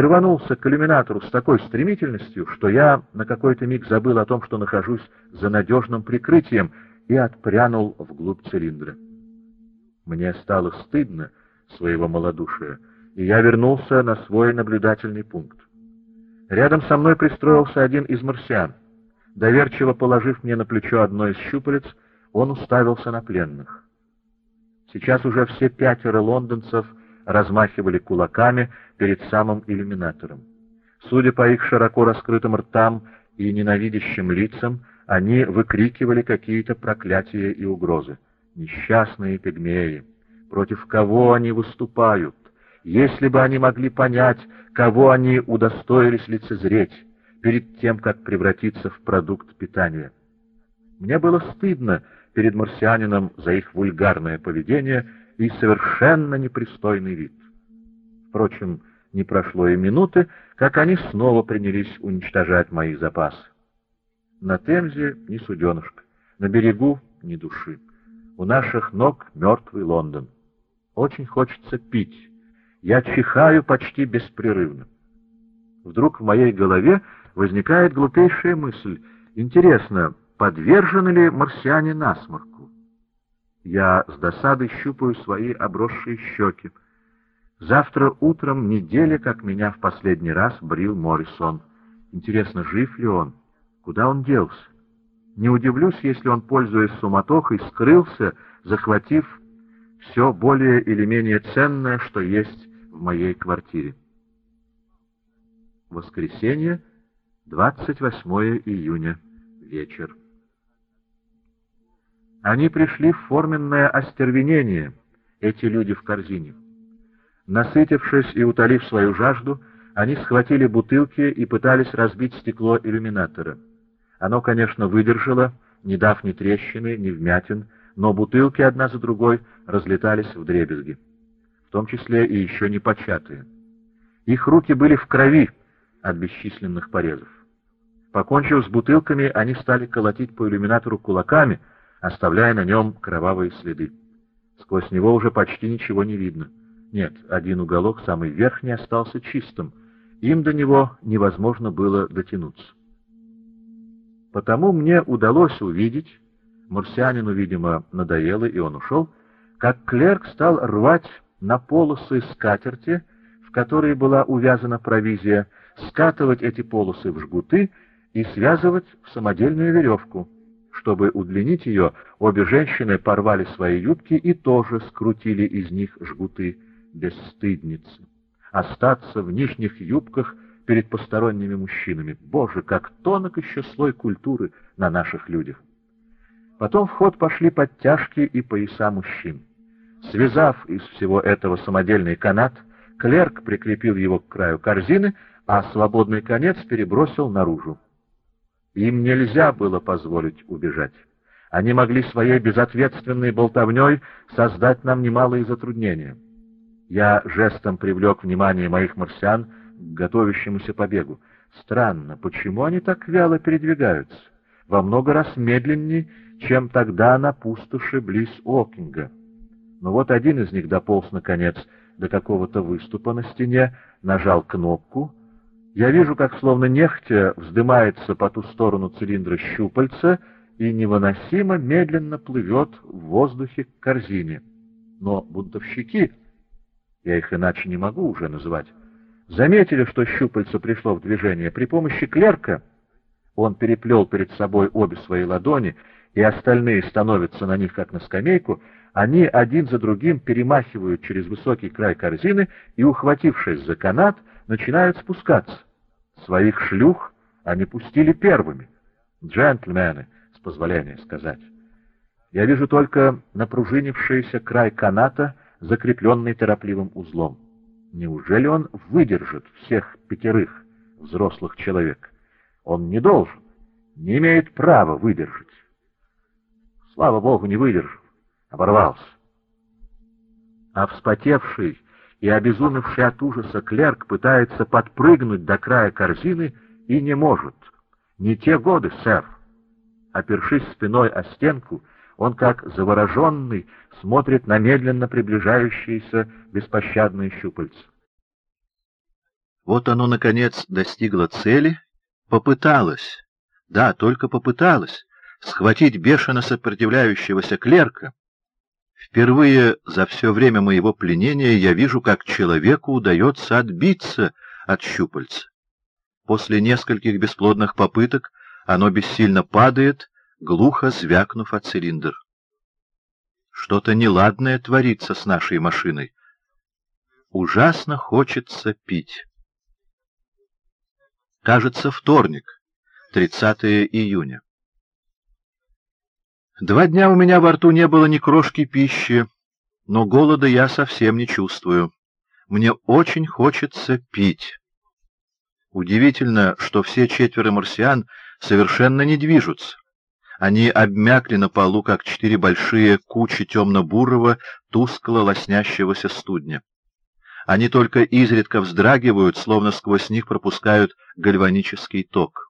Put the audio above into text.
рванулся к иллюминатору с такой стремительностью, что я на какой-то миг забыл о том, что нахожусь за надежным прикрытием, и отпрянул вглубь цилиндра. Мне стало стыдно своего малодушия, и я вернулся на свой наблюдательный пункт. Рядом со мной пристроился один из марсиан. Доверчиво положив мне на плечо одно из щупалец, он уставился на пленных. Сейчас уже все пятеро лондонцев размахивали кулаками перед самым иллюминатором. Судя по их широко раскрытым ртам и ненавидящим лицам, они выкрикивали какие-то проклятия и угрозы. Несчастные пигмеи! Против кого они выступают? Если бы они могли понять, кого они удостоились лицезреть перед тем, как превратиться в продукт питания. Мне было стыдно перед марсианином за их вульгарное поведение и совершенно непристойный вид. Впрочем, не прошло и минуты, как они снова принялись уничтожать мои запасы. На Темзе ни суденышка, на берегу ни души. У наших ног мертвый Лондон. Очень хочется пить. Я чихаю почти беспрерывно. Вдруг в моей голове возникает глупейшая мысль. Интересно, подвержены ли марсиане насморку? Я с досадой щупаю свои обросшие щеки. Завтра утром неделя, как меня в последний раз брил Моррисон. Интересно, жив ли он? Куда он делся? Не удивлюсь, если он, пользуясь суматохой, скрылся, захватив все более или менее ценное, что есть в моей квартире. Воскресенье, 28 июня, вечер. Они пришли в форменное остервенение, эти люди в корзине. Насытившись и утолив свою жажду, они схватили бутылки и пытались разбить стекло иллюминатора. Оно, конечно, выдержало, не дав ни трещины, ни вмятин, но бутылки одна за другой разлетались в дребезги, в том числе и еще не початые. Их руки были в крови от бесчисленных порезов. Покончив с бутылками, они стали колотить по иллюминатору кулаками, оставляя на нем кровавые следы. Сквозь него уже почти ничего не видно. Нет, один уголок, самый верхний, остался чистым. Им до него невозможно было дотянуться. Потому мне удалось увидеть, марсианину, видимо, надоело, и он ушел, как клерк стал рвать на полосы скатерти, в которые была увязана провизия, скатывать эти полосы в жгуты и связывать в самодельную веревку. Чтобы удлинить ее, обе женщины порвали свои юбки и тоже скрутили из них жгуты бесстыдницы. Остаться в нижних юбках перед посторонними мужчинами. Боже, как тонок еще слой культуры на наших людях. Потом в ход пошли подтяжки и пояса мужчин. Связав из всего этого самодельный канат, клерк прикрепил его к краю корзины, а свободный конец перебросил наружу. Им нельзя было позволить убежать. Они могли своей безответственной болтовней создать нам немалые затруднения. Я жестом привлек внимание моих марсиан к готовящемуся побегу. Странно, почему они так вяло передвигаются? Во много раз медленнее, чем тогда на пустоши близ Окинга. Но вот один из них дополз, наконец, до какого-то выступа на стене, нажал кнопку. Я вижу, как словно нехтя вздымается по ту сторону цилиндра щупальца и невыносимо медленно плывет в воздухе к корзине. Но бунтовщики, я их иначе не могу уже называть, заметили, что щупальце пришло в движение при помощи клерка. Он переплел перед собой обе свои ладони и остальные становятся на них, как на скамейку, они один за другим перемахивают через высокий край корзины и, ухватившись за канат, начинают спускаться. Своих шлюх они пустили первыми. Джентльмены, с позволения сказать. Я вижу только напружинившийся край каната, закрепленный торопливым узлом. Неужели он выдержит всех пятерых взрослых человек? Он не должен, не имеет права выдержать. Слава богу, не выдержал, оборвался. А вспотевший и обезумевший от ужаса клерк пытается подпрыгнуть до края корзины и не может. Не те годы, сэр. Опершись спиной о стенку, он, как завороженный, смотрит на медленно приближающиеся беспощадные щупальца. Вот оно, наконец, достигло цели, попыталось, да, только попыталось, схватить бешено сопротивляющегося клерка. Впервые за все время моего пленения я вижу, как человеку удается отбиться от щупальца. После нескольких бесплодных попыток оно бессильно падает, глухо звякнув о цилиндр. Что-то неладное творится с нашей машиной. Ужасно хочется пить. Кажется, вторник, 30 июня. Два дня у меня во рту не было ни крошки пищи, но голода я совсем не чувствую. Мне очень хочется пить. Удивительно, что все четверо марсиан совершенно не движутся. Они обмякли на полу, как четыре большие кучи темно-бурого, тускло лоснящегося студня. Они только изредка вздрагивают, словно сквозь них пропускают гальванический ток.